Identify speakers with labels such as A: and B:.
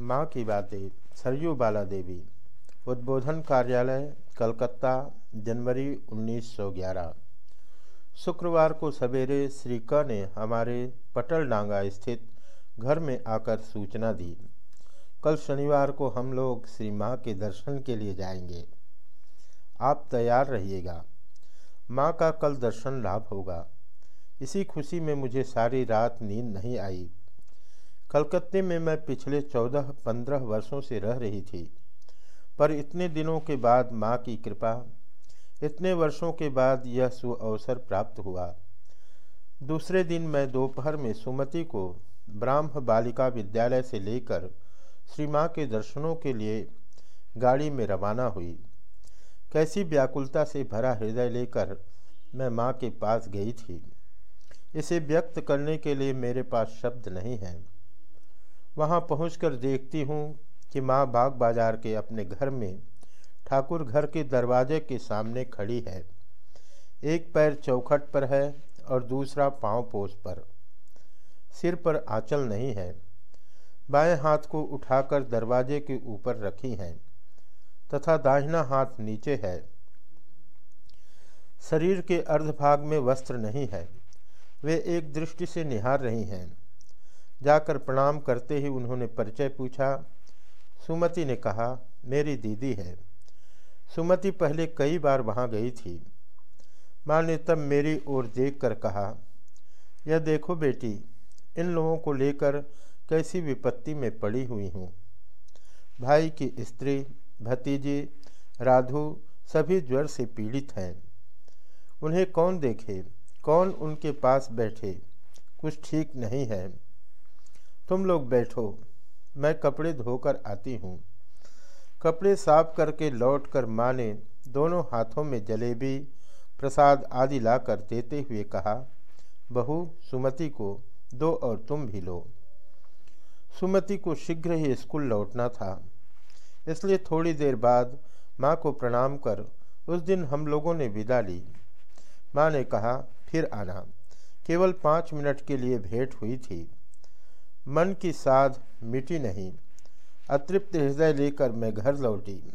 A: माँ की बातें, सरयू बाला देवी उद्बोधन कार्यालय, कलकत्ता, जनवरी 1911 शुक्रवार को सवेरे श्री क ने हमारे पटल डांगा स्थित घर में आकर सूचना दी। कल शनिवार को हम लोग श्री माँ के दर्शन के लिए जाएँगे। आप तैयार रहिएगा। माँ का कल दर्शन लाभ होगा। इसी खुशी में मुझे सारी रात नींद नहीं आई। कलकत्ते में मैं पिछले चौदह, पंद्रह वर्षों से रह रही थी, पर इतने दिनों के बाद माँ की कृपा, इतने वर्षों के बाद यह सुअवसर प्राप्त हुआ। दूसरे दिन मैं दोपहर में सुमति को ब्राह्म बालिका विद्यालय से लेकर श्री माँ के दर्शनों के लिए गाड़ी में रवाना हुई। कैसी व्याकुलता से भरा हृदय लेकर मैं माँ के पास गई थी। इसे व्यक्त करने के लिए मेरे पास शब्द नहीं हैं। वहाँ पहुंचकर देखती हूँ कि माँ बाग बाज़ार के अपने घर में ठाकुर घर के दरवाजे के सामने खड़ी है। एक पैर चौखट पर है और दूसरा पाँव पोष पर। सिर पर आंचल नहीं है। बाएँ हाथ को उठाकर दरवाजे के ऊपर रखी हैं तथा दाहिना हाथ नीचे है। शरीर के अर्धभाग में वस्त्र नहीं है। वे एक दृष्टि से निहार रही हैं। जाकर प्रणाम करते ही उन्होंने परिचय पूछा, सुमति ने कहा, मेरी दीदी है। सुमति पहले कई बार वहाँ गई थी। माँ ने तब मेरी ओर देख कर कहा, यह देखो बेटी, इन लोगों को लेकर कैसी विपत्ति में पड़ी हुई हूँ। भाई की स्त्री, भतीजी, राधु सभी ज्वर से पीड़ित हैं। उन्हें कौन देखे? कौन उनके पास बैठे? कुछ ठीक नहीं है। तुम लोग बैठो, मैं कपड़े धोकर आती हूँ। कपड़े साफ़ करके लौटकर माँ ने दोनों हाथों में जलेबी, प्रसाद आदि लाकर देते हुए कहा, बहू, सुमति को दो और तुम भी लो। सुमति को शीघ्र ही स्कूल लौटना था। इसलिए थोड़ी देर बाद माँ को प्रणाम कर उस दिन हम लोगों ने विदा ली। माँ ने कहा, फिर आना। केवल पाँच मिनट के लिए भेंट हुई थी। मन की साध मिटी नहीं। अतृप्त हृदय लेकर मैं घर लौटी।